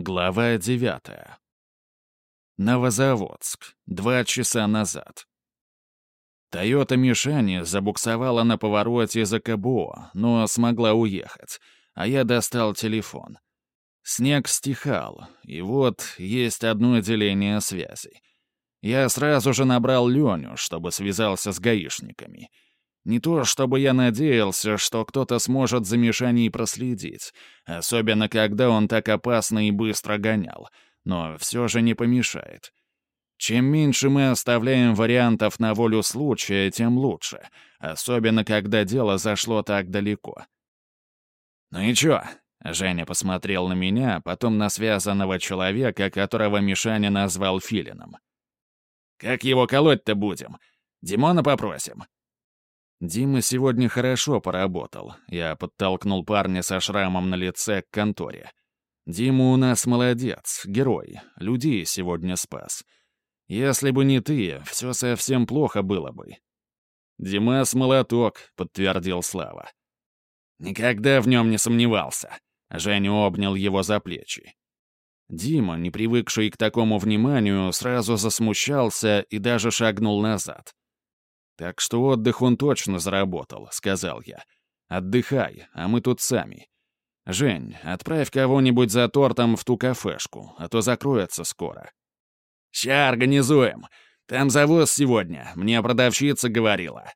Глава девятая. Новозаводск. Два часа назад. Тойота Мишани забуксовала на повороте за КБО, но смогла уехать, а я достал телефон. Снег стихал, и вот есть одно отделение связи. Я сразу же набрал Леню, чтобы связался с гаишниками — не то, чтобы я надеялся, что кто-то сможет за Мишаней проследить, особенно когда он так опасно и быстро гонял, но все же не помешает. Чем меньше мы оставляем вариантов на волю случая, тем лучше, особенно когда дело зашло так далеко. «Ну и чё?» — Женя посмотрел на меня, потом на связанного человека, которого Мишаня назвал Филином. «Как его колоть-то будем? Димона попросим?» Дима сегодня хорошо поработал. Я подтолкнул парня со шрамом на лице к конторе. Дима у нас молодец, герой, людей сегодня спас. Если бы не ты, все совсем плохо было бы. «Димас молоток», — подтвердил Слава. «Никогда в нем не сомневался». Женя обнял его за плечи. Дима, не привыкший к такому вниманию, сразу засмущался и даже шагнул назад. «Так что отдых он точно заработал», — сказал я. «Отдыхай, а мы тут сами. Жень, отправь кого-нибудь за тортом в ту кафешку, а то закроется скоро». «Ща организуем. Там завоз сегодня, мне продавщица говорила».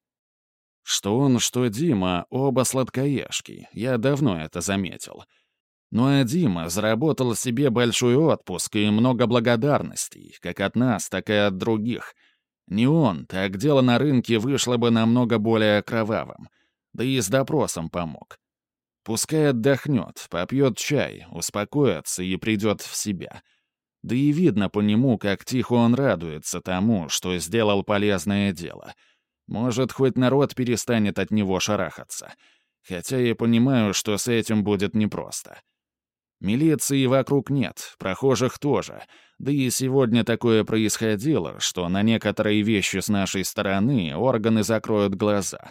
Что он, что Дима, оба сладкоежки, я давно это заметил. Ну а Дима заработал себе большой отпуск и много благодарностей, как от нас, так и от других — не он, так дело на рынке вышло бы намного более кровавым. Да и с допросом помог. Пускай отдохнет, попьет чай, успокоится и придет в себя. Да и видно по нему, как тихо он радуется тому, что сделал полезное дело. Может, хоть народ перестанет от него шарахаться. Хотя я понимаю, что с этим будет непросто. Милиции вокруг нет, прохожих тоже. Да и сегодня такое происходило, что на некоторые вещи с нашей стороны органы закроют глаза.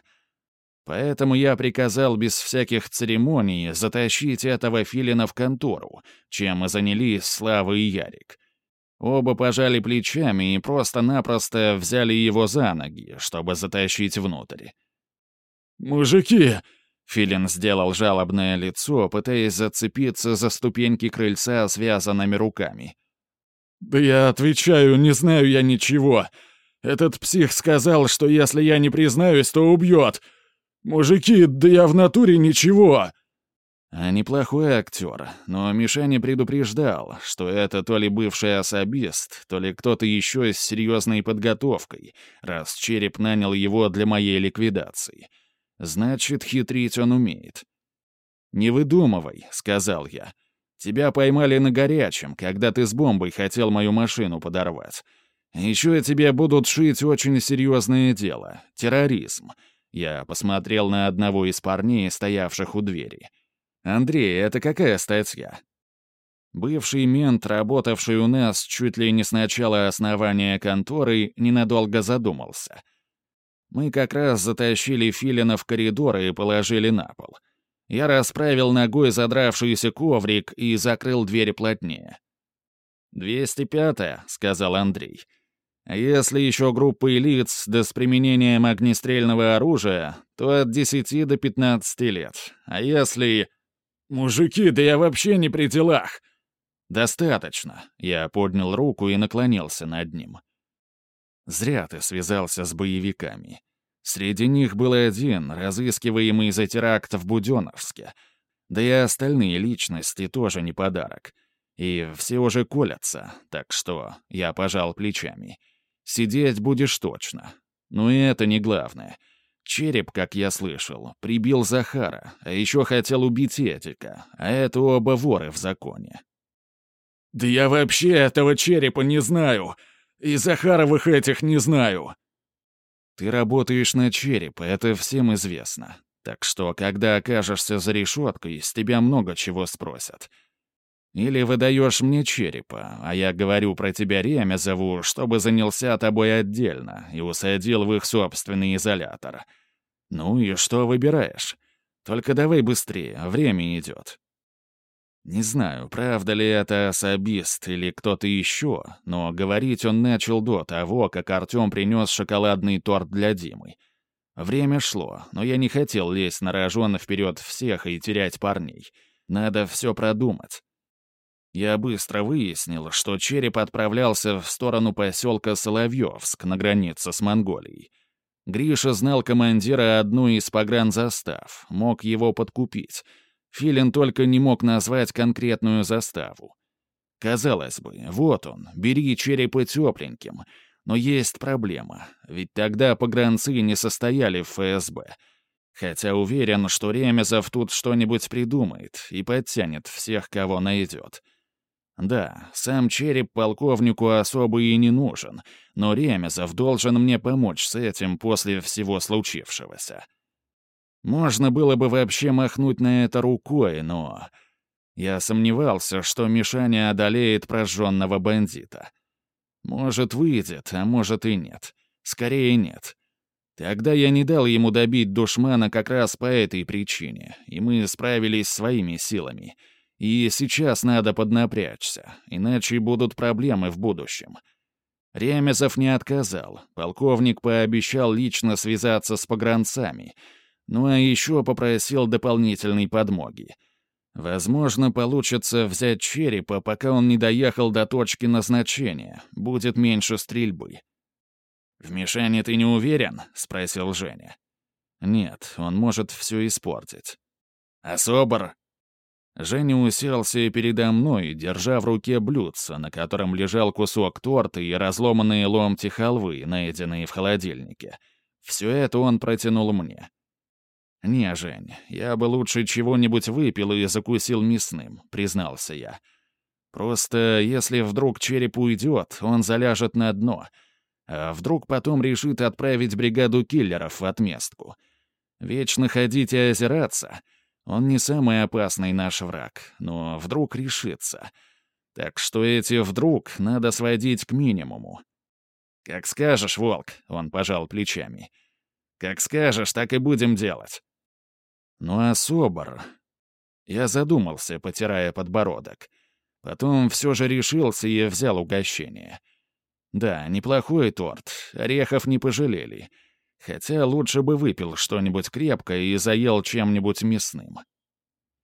Поэтому я приказал без всяких церемоний затащить этого филина в контору, чем и занялись Слава и Ярик. Оба пожали плечами и просто-напросто взяли его за ноги, чтобы затащить внутрь. «Мужики!» Филин сделал жалобное лицо, пытаясь зацепиться за ступеньки крыльца связанными руками. «Да я отвечаю, не знаю я ничего. Этот псих сказал, что если я не признаюсь, то убьет. Мужики, да я в натуре ничего!» А неплохой актер, но Мишаня предупреждал, что это то ли бывший особист, то ли кто-то еще с серьезной подготовкой, раз череп нанял его для моей ликвидации. Значит, хитрить он умеет. «Не выдумывай», — сказал я. «Тебя поймали на горячем, когда ты с бомбой хотел мою машину подорвать. Еще тебе будут шить очень серьезное дело — терроризм». Я посмотрел на одного из парней, стоявших у двери. «Андрей, это какая статья?» Бывший мент, работавший у нас чуть ли не с начала основания конторы, ненадолго задумался. Мы как раз затащили Филина в коридор и положили на пол. Я расправил ногой задравшийся коврик и закрыл дверь плотнее. «Двести пятая», — сказал Андрей. «А если еще группы лиц, да с применением огнестрельного оружия, то от десяти до пятнадцати лет. А если...» «Мужики, да я вообще не при делах!» «Достаточно», — я поднял руку и наклонился над ним. Зря ты связался с боевиками. Среди них был один, разыскиваемый за теракт в Буденновске. Да и остальные личности тоже не подарок. И все уже колятся, так что я пожал плечами. Сидеть будешь точно. Но и это не главное. Череп, как я слышал, прибил Захара, а еще хотел убить Этика, а это оба воры в законе. «Да я вообще этого черепа не знаю!» И Захаровых этих не знаю». «Ты работаешь на череп, это всем известно. Так что, когда окажешься за решеткой, с тебя много чего спросят. Или выдаешь мне черепа, а я говорю про тебя Ремезову, чтобы занялся тобой отдельно и усадил в их собственный изолятор. Ну и что выбираешь? Только давай быстрее, время идет». Не знаю, правда ли это особист или кто-то еще, но говорить он начал до того, как Артем принес шоколадный торт для Димы. Время шло, но я не хотел лезть на рожон вперед всех и терять парней. Надо все продумать. Я быстро выяснил, что череп отправлялся в сторону поселка Соловьевск на границе с Монголией. Гриша знал командира одной из погранзастав, мог его подкупить — Филин только не мог назвать конкретную заставу. Казалось бы, вот он, бери черепы тепленьким. Но есть проблема, ведь тогда погранцы не состояли в ФСБ. Хотя уверен, что Ремезов тут что-нибудь придумает и подтянет всех, кого найдет. Да, сам череп полковнику особо и не нужен, но Ремезов должен мне помочь с этим после всего случившегося. Можно было бы вообще махнуть на это рукой, но... Я сомневался, что Мишаня одолеет прожженного бандита. Может, выйдет, а может и нет. Скорее нет. Тогда я не дал ему добить душмана как раз по этой причине, и мы справились своими силами. И сейчас надо поднапрячься, иначе будут проблемы в будущем. Ремезов не отказал. Полковник пообещал лично связаться с погранцами — ну а еще попросил дополнительной подмоги. Возможно, получится взять черепа, пока он не доехал до точки назначения. Будет меньше стрельбы. «В Мишане ты не уверен?» — спросил Женя. «Нет, он может все испортить». «А Собор?» Женя уселся передо мной, держа в руке блюдце, на котором лежал кусок торта и разломанные ломти халвы, найденные в холодильнике. Все это он протянул мне. «Не, Жень, я бы лучше чего-нибудь выпил и закусил мясным», — признался я. «Просто если вдруг череп уйдет, он заляжет на дно. А вдруг потом решит отправить бригаду киллеров в отместку. Вечно ходить и озираться. Он не самый опасный наш враг, но вдруг решится. Так что эти «вдруг» надо сводить к минимуму». «Как скажешь, волк», — он пожал плечами. «Как скажешь, так и будем делать». Ну а Собор... Я задумался, потирая подбородок. Потом все же решился и взял угощение. Да, неплохой торт, орехов не пожалели. Хотя лучше бы выпил что-нибудь крепкое и заел чем-нибудь мясным.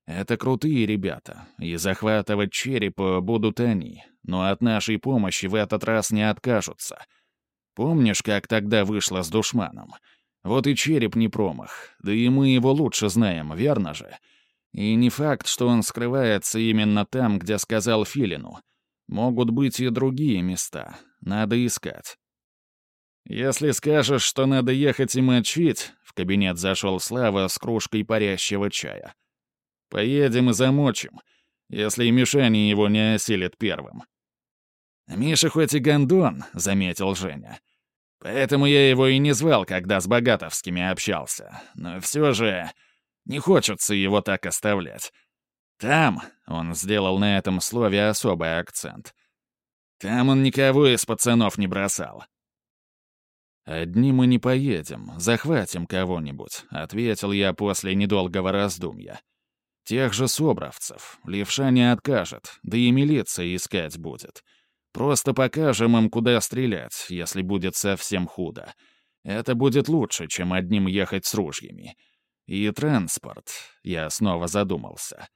Это крутые ребята, и захватывать черепа будут они, но от нашей помощи в этот раз не откажутся. Помнишь, как тогда вышло с душманом? — вот и череп не промах, да и мы его лучше знаем, верно же? И не факт, что он скрывается именно там, где сказал Филину. Могут быть и другие места. Надо искать. «Если скажешь, что надо ехать и мочить», — в кабинет зашел Слава с кружкой парящего чая. «Поедем и замочим, если Мишаня его не осилит первым». «Миша хоть и гондон», — заметил Женя, — Поэтому я его и не звал, когда с Богатовскими общался. Но все же не хочется его так оставлять. Там, — он сделал на этом слове особый акцент, — там он никого из пацанов не бросал. «Одни мы не поедем, захватим кого-нибудь», — ответил я после недолгого раздумья. «Тех же собравцев. Левша не откажет, да и милиция искать будет. Просто покажем им, куда стрелять, если будет совсем худо. Это будет лучше, чем одним ехать с ружьями. И транспорт. Я снова задумался.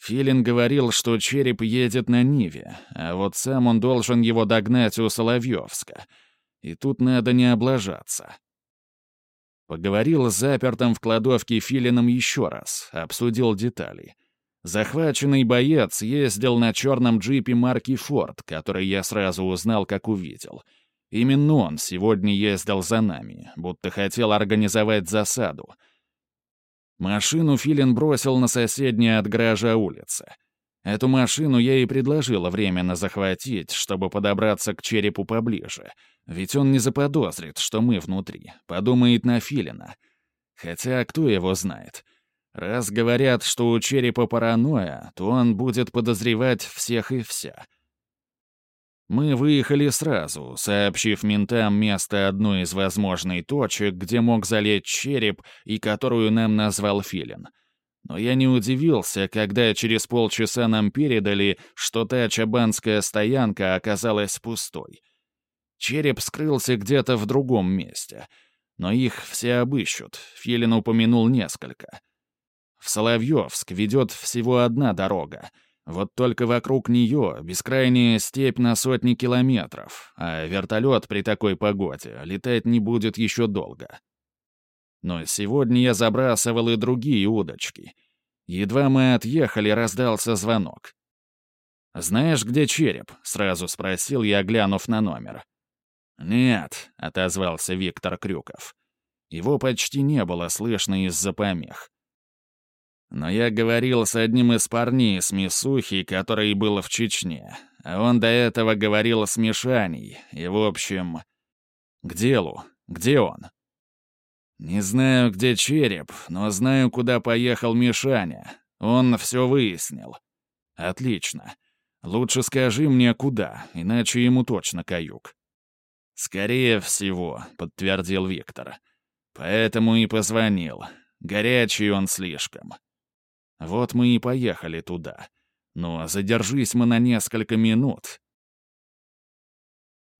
Филин говорил, что череп едет на Ниве, а вот сам он должен его догнать у Соловьевска. И тут надо не облажаться. Поговорил с запертым в кладовке Филином еще раз, обсудил детали. Захваченный боец ездил на черном джипе марки «Форд», который я сразу узнал, как увидел. Именно он сегодня ездил за нами, будто хотел организовать засаду. Машину Филин бросил на соседней от гаража улице. Эту машину я и предложила временно захватить, чтобы подобраться к черепу поближе. Ведь он не заподозрит, что мы внутри, подумает на Филина. Хотя кто его знает — Раз говорят, что у черепа паранойя, то он будет подозревать всех и вся. Мы выехали сразу, сообщив ментам место одной из возможных точек, где мог залечь череп и которую нам назвал Филин. Но я не удивился, когда через полчаса нам передали, что та чабанская стоянка оказалась пустой. Череп скрылся где-то в другом месте. Но их все обыщут, Филин упомянул несколько. В Соловьевск ведет всего одна дорога. Вот только вокруг нее бескрайняя степь на сотни километров, а вертолет при такой погоде летать не будет еще долго. Но сегодня я забрасывал и другие удочки. Едва мы отъехали, раздался звонок. «Знаешь, где череп?» — сразу спросил я, глянув на номер. «Нет», — отозвался Виктор Крюков. Его почти не было слышно из-за помех. Но я говорил с одним из парней с Мисухи, который был в Чечне. А он до этого говорил с Мишаней. И, в общем... К делу. Где он? Не знаю, где череп, но знаю, куда поехал Мишаня. Он все выяснил. Отлично. Лучше скажи мне, куда, иначе ему точно каюк. «Скорее всего», — подтвердил Виктор. «Поэтому и позвонил. Горячий он слишком». Вот мы и поехали туда. Но задержись мы на несколько минут.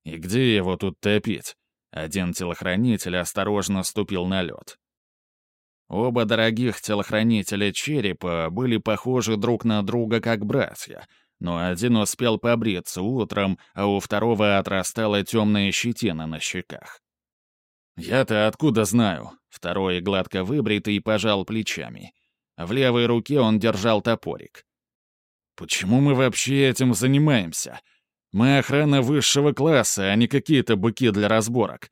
И где его тут топить? Один телохранитель осторожно ступил на лед. Оба дорогих телохранителя черепа были похожи друг на друга как братья, но один успел побриться утром, а у второго отрастала темная щетина на щеках. «Я-то откуда знаю?» Второй гладко выбритый пожал плечами. В левой руке он держал топорик. «Почему мы вообще этим занимаемся? Мы охрана высшего класса, а не какие-то быки для разборок.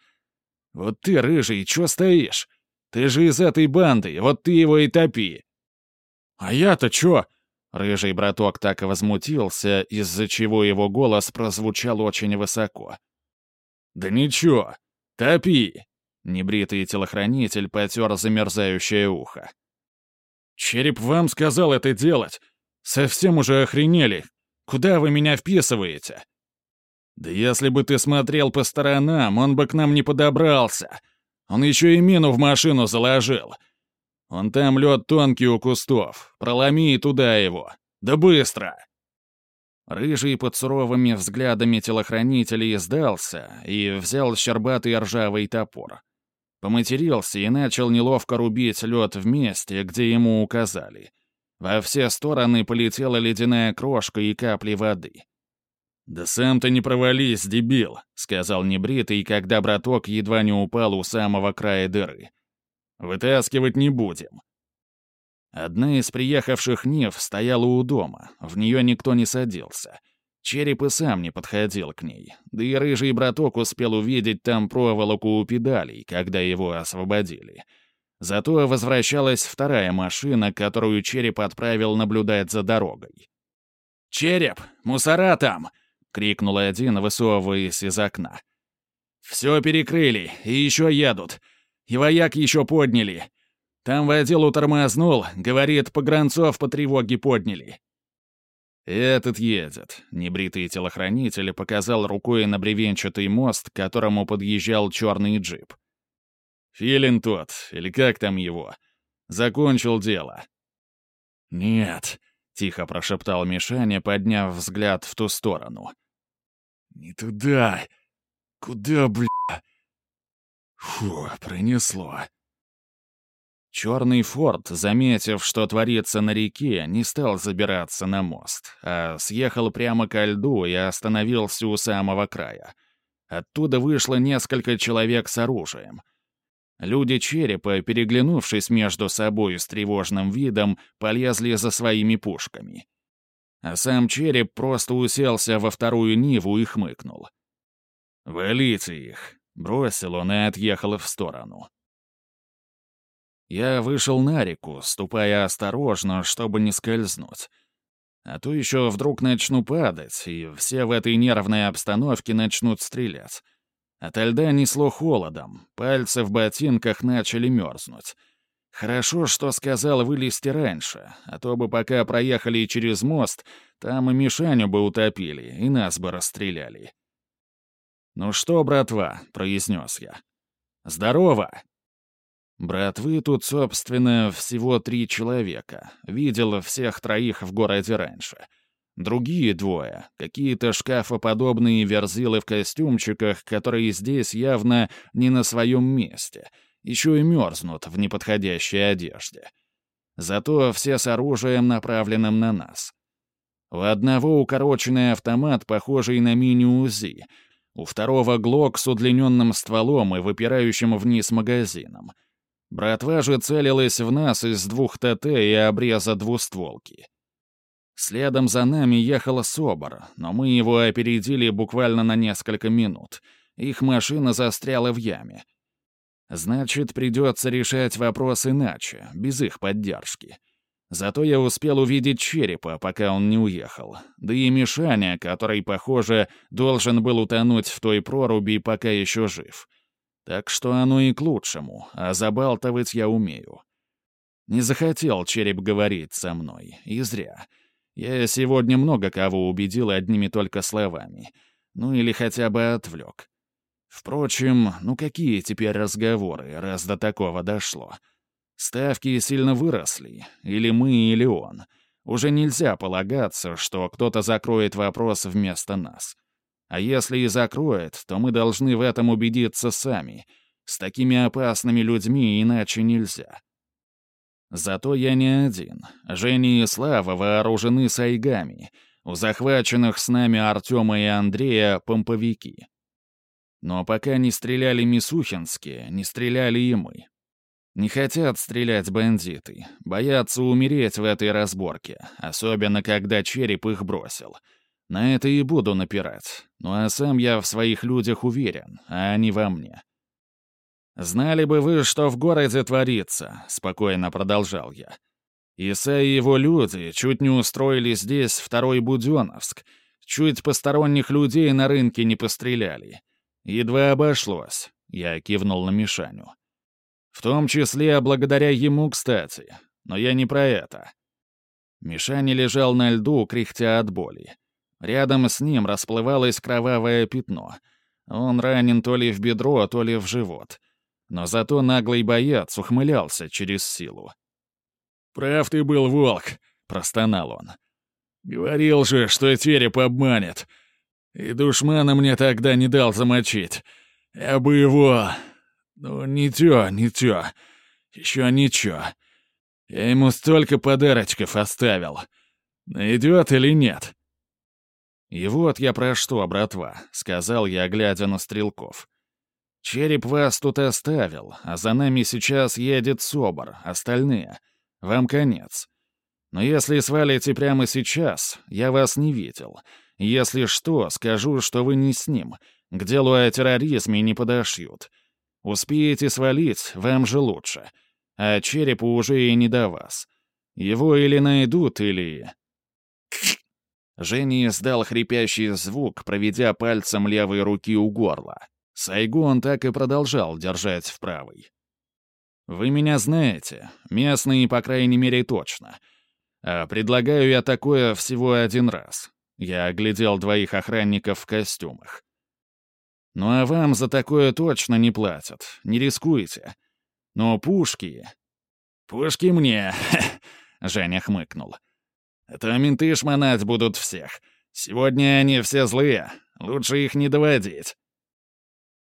Вот ты, рыжий, чё стоишь? Ты же из этой банды, вот ты его и топи!» «А я-то чё?» Рыжий браток так возмутился, из-за чего его голос прозвучал очень высоко. «Да ничего, топи!» Небритый телохранитель потер замерзающее ухо. «Череп вам сказал это делать. Совсем уже охренели. Куда вы меня вписываете?» «Да если бы ты смотрел по сторонам, он бы к нам не подобрался. Он еще и мину в машину заложил. Он там лед тонкий у кустов. Проломи туда его. Да быстро!» Рыжий под суровыми взглядами телохранителей сдался и взял щербатый ржавый топор. Поматерился и начал неловко рубить лед в месте, где ему указали. Во все стороны полетела ледяная крошка и капли воды. «Да сам ты не провались, дебил», — сказал небритый, когда браток едва не упал у самого края дыры. «Вытаскивать не будем». Одна из приехавших Нев стояла у дома, в нее никто не садился — Череп и сам не подходил к ней, да и рыжий браток успел увидеть там проволоку у педалей, когда его освободили. Зато возвращалась вторая машина, которую Череп отправил наблюдать за дорогой. «Череп! Мусора там!» — крикнул один, высовываясь из окна. «Все перекрыли, и еще едут. И вояк еще подняли. Там водилу тормознул, говорит, погранцов по тревоге подняли. «Этот едет», — небритый телохранитель показал рукой на бревенчатый мост, к которому подъезжал черный джип. «Филин тот, или как там его? Закончил дело». «Нет», — тихо прошептал Мишаня, подняв взгляд в ту сторону. «Не туда. Куда, бля?» Фу, пронесло. Черный форт, заметив, что творится на реке, не стал забираться на мост, а съехал прямо ко льду и остановился у самого края. Оттуда вышло несколько человек с оружием. Люди черепа, переглянувшись между собой с тревожным видом, полезли за своими пушками. А сам череп просто уселся во вторую Ниву и хмыкнул. «Валите их!» — бросил он и отъехал в сторону. Я вышел на реку, ступая осторожно, чтобы не скользнуть. А то еще вдруг начну падать, и все в этой нервной обстановке начнут стрелять. От льда несло холодом, пальцы в ботинках начали мерзнуть. Хорошо, что сказал вылезти раньше, а то бы пока проехали через мост, там и Мишаню бы утопили, и нас бы расстреляли. «Ну что, братва», — произнес я. «Здорово!» Братвы тут, собственно, всего три человека. Видел всех троих в городе раньше. Другие двое — какие-то шкафоподобные верзилы в костюмчиках, которые здесь явно не на своем месте. Еще и мерзнут в неподходящей одежде. Зато все с оружием, направленным на нас. У одного укороченный автомат, похожий на мини-УЗИ. У второго глок с удлиненным стволом и выпирающим вниз магазином — Братва же целилась в нас из двух ТТ и обреза двустволки. Следом за нами ехал Собор, но мы его опередили буквально на несколько минут. Их машина застряла в яме. Значит, придется решать вопрос иначе, без их поддержки. Зато я успел увидеть черепа, пока он не уехал. Да и Мишаня, который, похоже, должен был утонуть в той проруби, пока еще жив. — так что оно и к лучшему, а забалтывать я умею. Не захотел череп говорить со мной, и зря. Я сегодня много кого убедил одними только словами. Ну или хотя бы отвлек. Впрочем, ну какие теперь разговоры, раз до такого дошло? Ставки сильно выросли, или мы, или он. Уже нельзя полагаться, что кто-то закроет вопрос вместо нас. А если и закроет, то мы должны в этом убедиться сами. С такими опасными людьми иначе нельзя. Зато я не один. Женя и Слава вооружены сайгами. У захваченных с нами Артема и Андрея — помповики. Но пока не стреляли Мисухинские, не стреляли и мы. Не хотят стрелять бандиты, боятся умереть в этой разборке, особенно когда череп их бросил — на это и буду напирать. Ну а сам я в своих людях уверен, а они во мне. «Знали бы вы, что в городе творится», — спокойно продолжал я. «Иса и его люди чуть не устроили здесь второй Будённовск, чуть посторонних людей на рынке не постреляли. Едва обошлось», — я кивнул на Мишаню. «В том числе благодаря ему, кстати. Но я не про это». Мишаня лежал на льду, кряхтя от боли. Рядом с ним расплывалось кровавое пятно. Он ранен то ли в бедро, то ли в живот. Но зато наглый боец ухмылялся через силу. «Прав ты был, волк!» — простонал он. «Говорил же, что череп обманет. И душмана мне тогда не дал замочить. Я бы его... Ну, не тё, не тё. Еще ничего. Я ему столько подарочков оставил. Найдет или нет?» «И вот я про что, братва», — сказал я, глядя на стрелков. «Череп вас тут оставил, а за нами сейчас едет Собор, остальные. Вам конец. Но если свалите прямо сейчас, я вас не видел. Если что, скажу, что вы не с ним. К делу о терроризме не подошьют. Успеете свалить, вам же лучше. А черепу уже и не до вас. Его или найдут, или...» Женя издал хрипящий звук, проведя пальцем левой руки у горла. Сайгу он так и продолжал держать в правой. «Вы меня знаете, местные, по крайней мере, точно. А предлагаю я такое всего один раз». Я оглядел двоих охранников в костюмах. «Ну а вам за такое точно не платят, не рискуйте. Но пушки...» «Пушки мне!» — Женя хмыкнул. Это менты шмонать будут всех. Сегодня они все злые. Лучше их не доводить».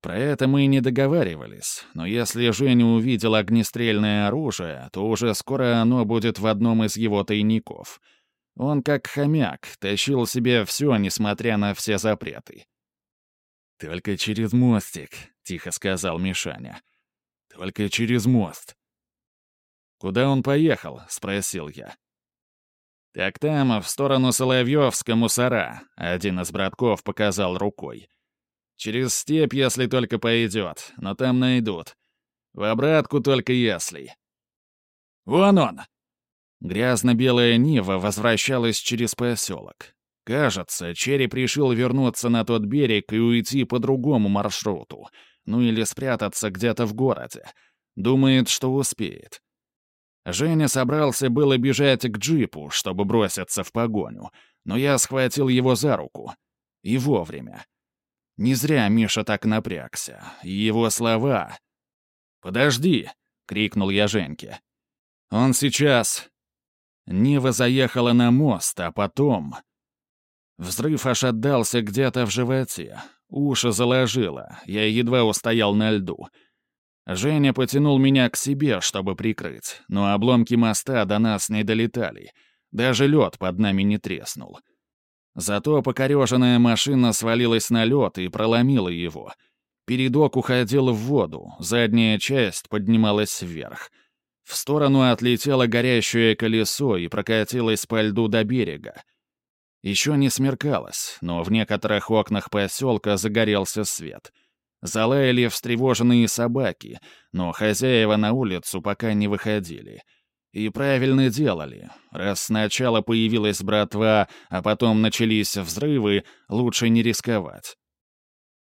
Про это мы и не договаривались, но если Женя увидел огнестрельное оружие, то уже скоро оно будет в одном из его тайников. Он, как хомяк, тащил себе все, несмотря на все запреты. «Только через мостик», — тихо сказал Мишаня. «Только через мост». «Куда он поехал?» — спросил я. «Так там, в сторону Соловьевска, мусора», — один из братков показал рукой. «Через степь, если только пойдет, но там найдут. В обратку только если». «Вон он!» Грязно-белая Нива возвращалась через поселок. Кажется, череп решил вернуться на тот берег и уйти по другому маршруту, ну или спрятаться где-то в городе. Думает, что успеет. Женя собрался было бежать к джипу, чтобы броситься в погоню, но я схватил его за руку. И вовремя. Не зря Миша так напрягся. Его слова... «Подожди!» крикнул я Женьке. «Он сейчас...» Нива заехала на мост, а потом... Взрыв аж отдался где-то в животе. Уши заложило, я едва устоял на льду. Женя потянул меня к себе, чтобы прикрыть, но обломки моста до нас не долетали. Даже лед под нами не треснул. Зато покореженная машина свалилась на лед и проломила его. Передок уходил в воду, задняя часть поднималась вверх. В сторону отлетело горящее колесо и прокатилось по льду до берега. Еще не смеркалось, но в некоторых окнах поселка загорелся свет. Залаяли встревоженные собаки, но хозяева на улицу пока не выходили — и правильно делали. Раз сначала появилась братва, а потом начались взрывы, лучше не рисковать.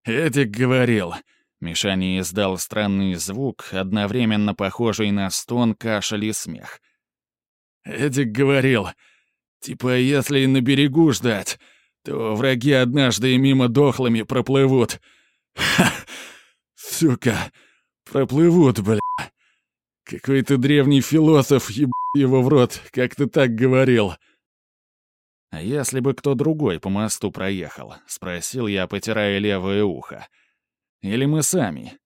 «Эдик говорил...» Мишани издал странный звук, одновременно похожий на стон, кашель и смех. «Эдик говорил, типа, если на берегу ждать, то враги однажды мимо дохлыми проплывут. Ха! Сука! Проплывут, бля!» Какой-то древний философ, еб его в рот, как ты так говорил. «А если бы кто другой по мосту проехал?» — спросил я, потирая левое ухо. «Или мы сами?»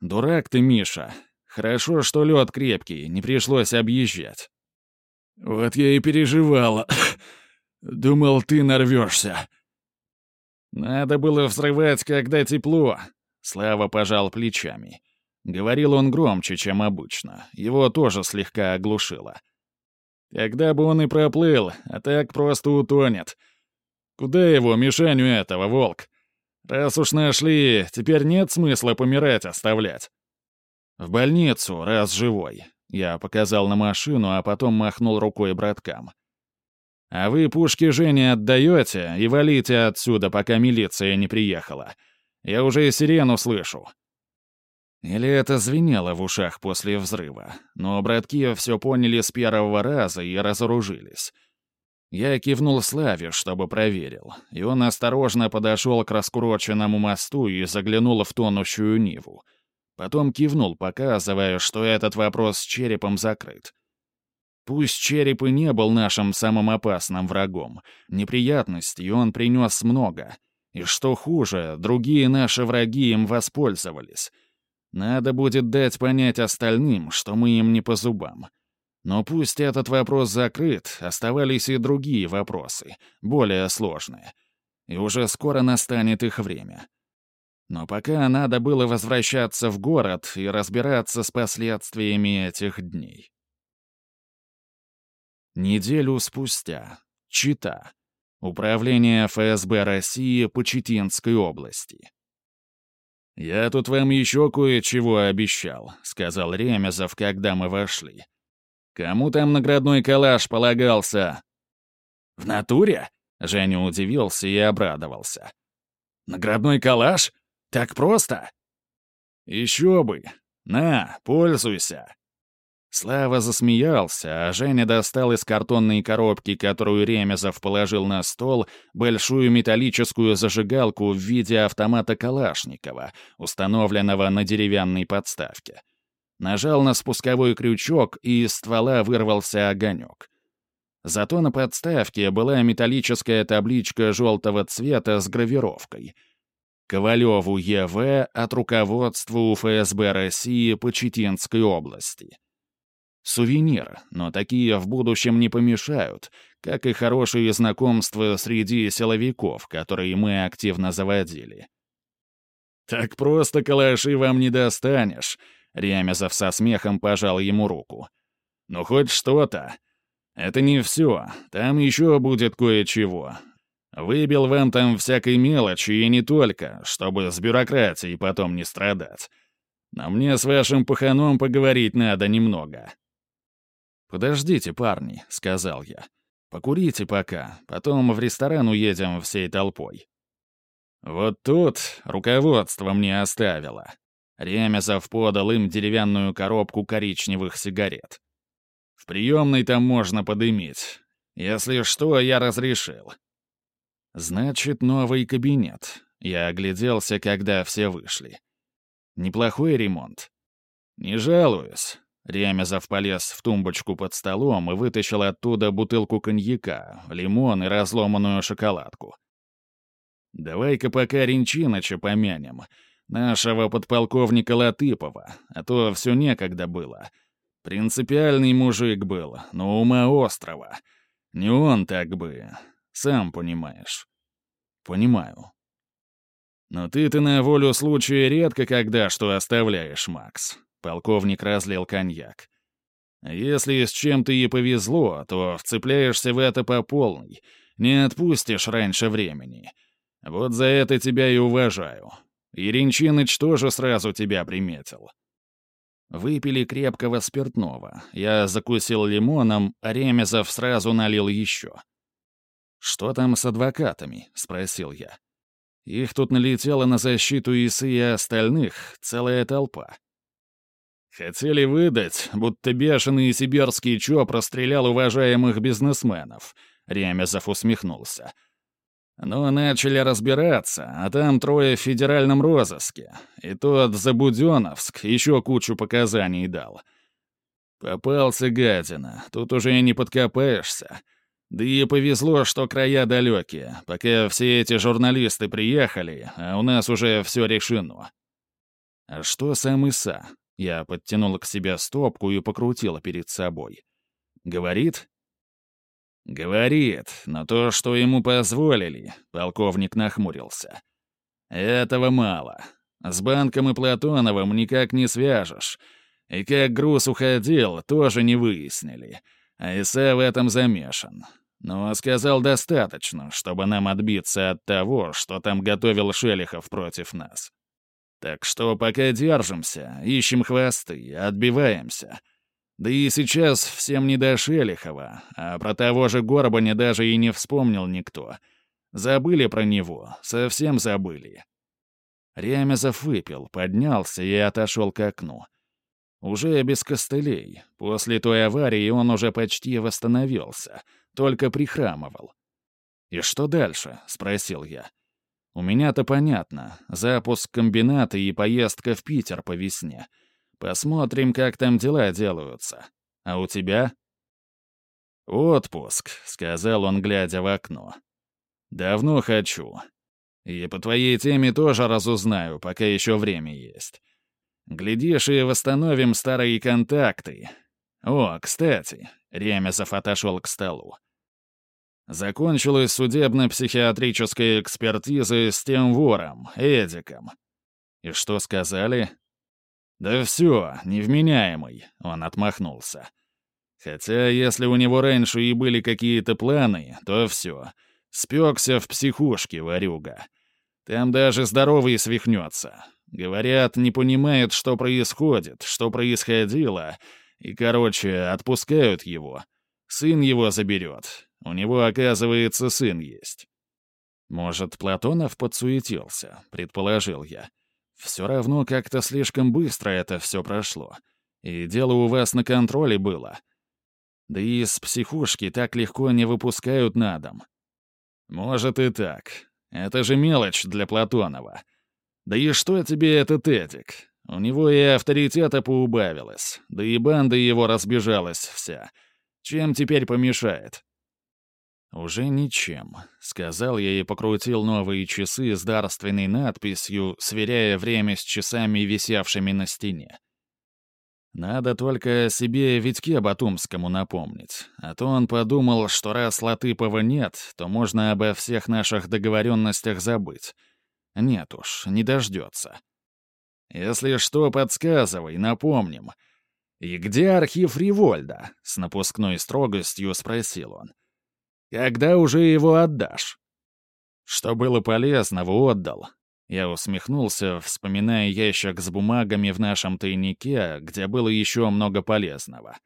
«Дурак ты, Миша. Хорошо, что лед крепкий, не пришлось объезжать». «Вот я и переживала. Думал, ты нарвешься». «Надо было взрывать, когда тепло», — Слава пожал плечами. Говорил он громче, чем обычно. Его тоже слегка оглушило. Тогда бы он и проплыл, а так просто утонет. Куда его, Мишаню этого, волк? Раз уж нашли, теперь нет смысла помирать оставлять. В больницу, раз живой. Я показал на машину, а потом махнул рукой браткам. А вы пушки Жене отдаете и валите отсюда, пока милиция не приехала. Я уже сирену слышу. Или это звенело в ушах после взрыва, но братки все поняли с первого раза и разоружились. Я кивнул Славе, чтобы проверил, и он осторожно подошел к раскуроченному мосту и заглянул в тонущую Ниву. Потом кивнул, показывая, что этот вопрос с черепом закрыт. Пусть череп и не был нашим самым опасным врагом, неприятностей он принес много. И что хуже, другие наши враги им воспользовались — надо будет дать понять остальным, что мы им не по зубам. Но пусть этот вопрос закрыт, оставались и другие вопросы, более сложные. И уже скоро настанет их время. Но пока надо было возвращаться в город и разбираться с последствиями этих дней. Неделю спустя. Чита. Управление ФСБ России по Читинской области. «Я тут вам еще кое-чего обещал», — сказал Ремезов, когда мы вошли. «Кому там наградной калаш полагался?» «В натуре?» — Женя удивился и обрадовался. «Наградной калаш? Так просто?» «Еще бы! На, пользуйся!» Слава засмеялся, а Женя достал из картонной коробки, которую Ремезов положил на стол, большую металлическую зажигалку в виде автомата Калашникова, установленного на деревянной подставке. Нажал на спусковой крючок, и из ствола вырвался огонек. Зато на подставке была металлическая табличка желтого цвета с гравировкой. Ковалеву ЕВ от руководства УФСБ России по Читинской области. Сувенир, но такие в будущем не помешают, как и хорошие знакомства среди силовиков, которые мы активно заводили. «Так просто калаши вам не достанешь», — Ремезов со смехом пожал ему руку. «Ну хоть что-то. Это не все, там еще будет кое-чего. Выбил вам там всякой мелочи и не только, чтобы с бюрократией потом не страдать. Но мне с вашим паханом поговорить надо немного». «Подождите, парни», — сказал я. «Покурите пока, потом в ресторан уедем всей толпой». Вот тут руководство мне оставило. Ремезов подал им деревянную коробку коричневых сигарет. В приемной там можно подымить. Если что, я разрешил. Значит, новый кабинет. Я огляделся, когда все вышли. Неплохой ремонт. Не жалуюсь. Ремезов полез в тумбочку под столом и вытащил оттуда бутылку коньяка, лимон и разломанную шоколадку. «Давай-ка пока Ренчиныча помянем. Нашего подполковника Латыпова, а то все некогда было. Принципиальный мужик был, но ума острого. Не он так бы. Сам понимаешь». «Понимаю», «Но ты-то на волю случая редко когда что оставляешь, Макс. Полковник разлил коньяк. «Если с чем-то и повезло, то вцепляешься в это по полной, не отпустишь раньше времени. Вот за это тебя и уважаю. Иринчиныч тоже сразу тебя приметил». Выпили крепкого спиртного. Я закусил лимоном, а Ремезов сразу налил еще. «Что там с адвокатами?» — спросил я. «Их тут налетело на защиту Исы и остальных целая толпа». Хотели выдать, будто бешеный сибирский ЧОП расстрелял уважаемых бизнесменов. Ремезов усмехнулся. Но начали разбираться, а там трое в федеральном розыске. И тот за Будённовск еще кучу показаний дал. Попался гадина, тут уже не подкопаешься. Да и повезло, что края далекие, пока все эти журналисты приехали, а у нас уже все решено. А что сам Иса? Я подтянул к себе стопку и покрутила перед собой. «Говорит?» «Говорит, но то, что ему позволили», — полковник нахмурился. «Этого мало. С Банком и Платоновым никак не свяжешь. И как груз уходил, тоже не выяснили. А в этом замешан. Но сказал достаточно, чтобы нам отбиться от того, что там готовил Шелихов против нас. Так что пока держимся, ищем хвосты, отбиваемся. Да и сейчас всем не до Шелихова, а про того же Горбаня даже и не вспомнил никто. Забыли про него, совсем забыли. Ремезов выпил, поднялся и отошел к окну. Уже без костылей. После той аварии он уже почти восстановился, только прихрамывал. «И что дальше?» — спросил я. У меня-то понятно. Запуск комбината и поездка в Питер по весне. Посмотрим, как там дела делаются. А у тебя? «Отпуск», — сказал он, глядя в окно. «Давно хочу. И по твоей теме тоже разузнаю, пока еще время есть. Глядишь, и восстановим старые контакты. О, кстати», — Ремезов отошел к столу. Закончилась судебно-психиатрическая экспертиза с тем вором, Эдиком. И что сказали? «Да все, невменяемый», — он отмахнулся. Хотя, если у него раньше и были какие-то планы, то все. Спекся в психушке, ворюга. Там даже здоровый свихнется. Говорят, не понимает, что происходит, что происходило, и, короче, отпускают его. Сын его заберет. У него, оказывается, сын есть. Может, Платонов подсуетился, предположил я. Все равно как-то слишком быстро это все прошло. И дело у вас на контроле было. Да и из психушки так легко не выпускают на дом. Может и так. Это же мелочь для Платонова. Да и что тебе этот Эдик? У него и авторитета поубавилось, да и банда его разбежалась вся. Чем теперь помешает? «Уже ничем», — сказал я и покрутил новые часы с дарственной надписью, сверяя время с часами, висевшими на стене. Надо только себе Витьке Батумскому напомнить, а то он подумал, что раз Латыпова нет, то можно обо всех наших договоренностях забыть. Нет уж, не дождется. Если что, подсказывай, напомним. «И где архив Револьда?» — с напускной строгостью спросил он. Когда уже его отдашь?» «Что было полезного, отдал». Я усмехнулся, вспоминая ящик с бумагами в нашем тайнике, где было еще много полезного.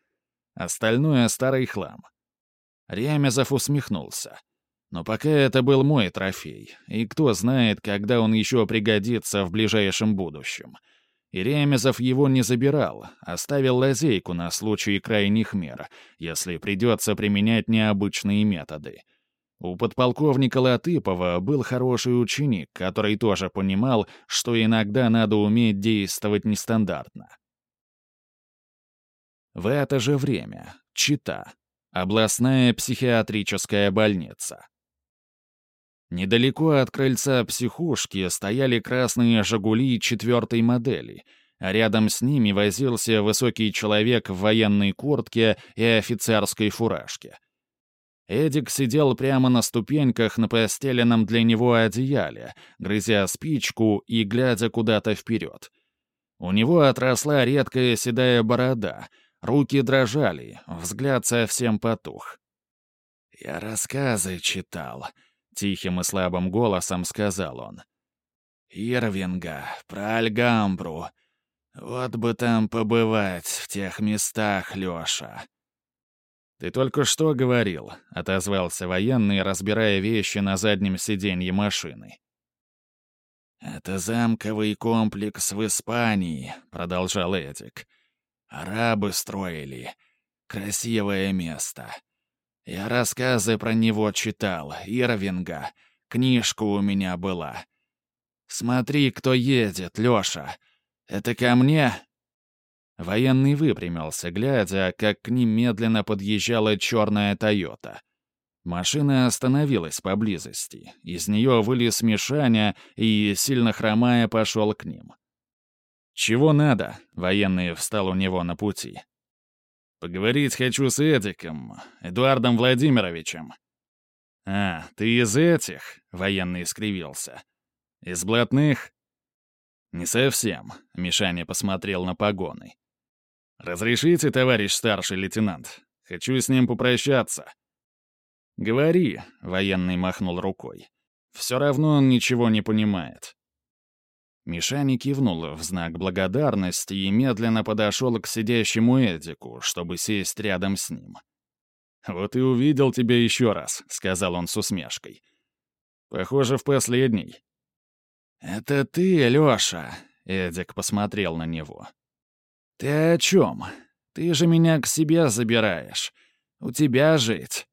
Остальное — старый хлам. Ремезов усмехнулся. Но пока это был мой трофей, и кто знает, когда он еще пригодится в ближайшем будущем — и Ремезов его не забирал, оставил лазейку на случай крайних мер, если придется применять необычные методы. У подполковника Латыпова был хороший ученик, который тоже понимал, что иногда надо уметь действовать нестандартно. В это же время Чита. Областная психиатрическая больница. Недалеко от крыльца психушки стояли красные «Жигули» четвертой модели, а рядом с ними возился высокий человек в военной куртке и офицерской фуражке. Эдик сидел прямо на ступеньках на постеленном для него одеяле, грызя спичку и глядя куда-то вперед. У него отросла редкая седая борода — Руки дрожали, взгляд совсем потух. «Я рассказы читал», — тихим и слабым голосом сказал он. «Ирвинга, про Альгамбру. Вот бы там побывать, в тех местах, Лёша». «Ты только что говорил», — отозвался военный, разбирая вещи на заднем сиденье машины. «Это замковый комплекс в Испании», — продолжал Эдик. Арабы строили. Красивое место. Я рассказы про него читал, Ирвинга. Книжка у меня была. Смотри, кто едет, Лёша. Это ко мне?» Военный выпрямился, глядя, как к ним медленно подъезжала черная «Тойота». Машина остановилась поблизости. Из нее вылез Мишаня и, сильно хромая, пошел к ним. «Чего надо?» — военный встал у него на пути. «Поговорить хочу с Эдиком, Эдуардом Владимировичем». «А, ты из этих?» — военный скривился. «Из блатных?» «Не совсем», — Мишаня посмотрел на погоны. «Разрешите, товарищ старший лейтенант? Хочу с ним попрощаться». «Говори», — военный махнул рукой. «Все равно он ничего не понимает». Мишаня кивнул в знак благодарности и медленно подошел к сидящему Эдику, чтобы сесть рядом с ним. «Вот и увидел тебя еще раз», — сказал он с усмешкой. «Похоже, в последний». «Это ты, Лёша», — Эдик посмотрел на него. «Ты о чем? Ты же меня к себе забираешь. У тебя жить».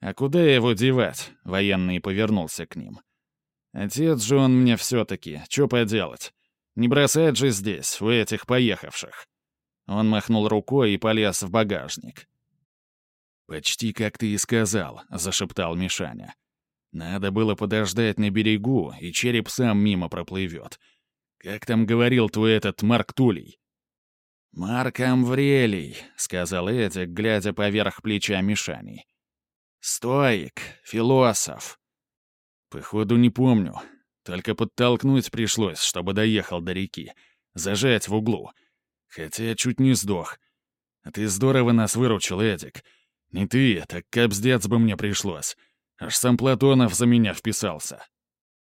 «А куда его девать?» — военный повернулся к ним. Отец же он мне все-таки, что поделать? Не бросать же здесь, у этих поехавших. Он махнул рукой и полез в багажник. «Почти как ты и сказал», — зашептал Мишаня. «Надо было подождать на берегу, и череп сам мимо проплывет. Как там говорил твой этот Марк Тулей?» «Марк Амврелий», — сказал Эдик, глядя поверх плеча Мишани. «Стоик, философ, Походу, не помню. Только подтолкнуть пришлось, чтобы доехал до реки. Зажать в углу. Хотя чуть не сдох. А ты здорово нас выручил, Эдик. Не ты, так капздец бы мне пришлось. Аж сам Платонов за меня вписался.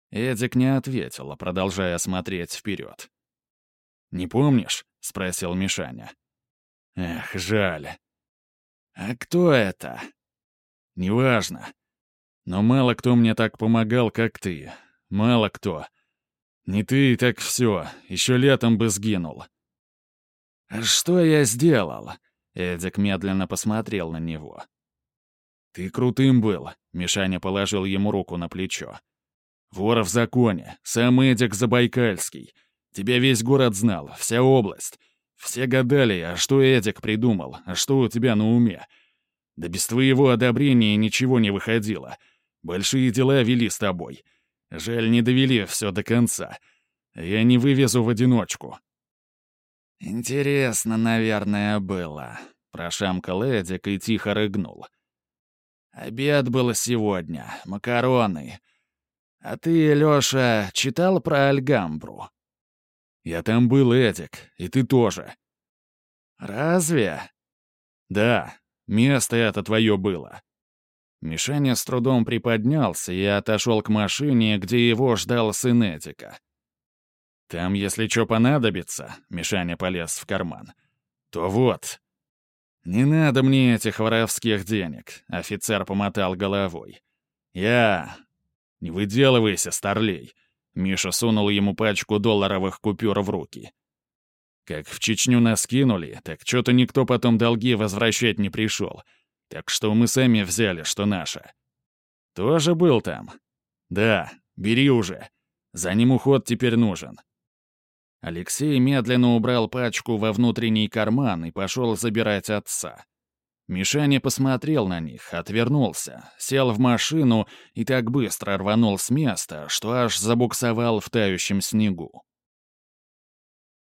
Эдик не ответил, продолжая смотреть вперед. «Не помнишь?» — спросил Мишаня. «Эх, жаль». «А кто это?» «Неважно. Но мало кто мне так помогал, как ты. Мало кто. Не ты, так все. Еще летом бы сгинул. «А что я сделал?» Эдик медленно посмотрел на него. «Ты крутым был», — Мишаня положил ему руку на плечо. «Вор в законе, сам Эдик Забайкальский. Тебя весь город знал, вся область. Все гадали, а что Эдик придумал, а что у тебя на уме. Да без твоего одобрения ничего не выходило. Большие дела вели с тобой. Жаль, не довели все до конца. Я не вывезу в одиночку». «Интересно, наверное, было», — прошамкал Эдик и тихо рыгнул. «Обед был сегодня, макароны. А ты, Лёша, читал про Альгамбру?» «Я там был, Эдик, и ты тоже». «Разве?» «Да, место это твое было. Мишаня с трудом приподнялся и отошел к машине, где его ждал сын Эдика. «Там, если что понадобится», — Мишаня полез в карман, — «то вот». «Не надо мне этих воровских денег», — офицер помотал головой. «Я...» «Не выделывайся, старлей», — Миша сунул ему пачку долларовых купюр в руки. «Как в Чечню нас кинули, так что-то никто потом долги возвращать не пришел. Так что мы сами взяли, что наше. Тоже был там? Да, бери уже. За ним уход теперь нужен. Алексей медленно убрал пачку во внутренний карман и пошел забирать отца. Мишаня посмотрел на них, отвернулся, сел в машину и так быстро рванул с места, что аж забуксовал в тающем снегу.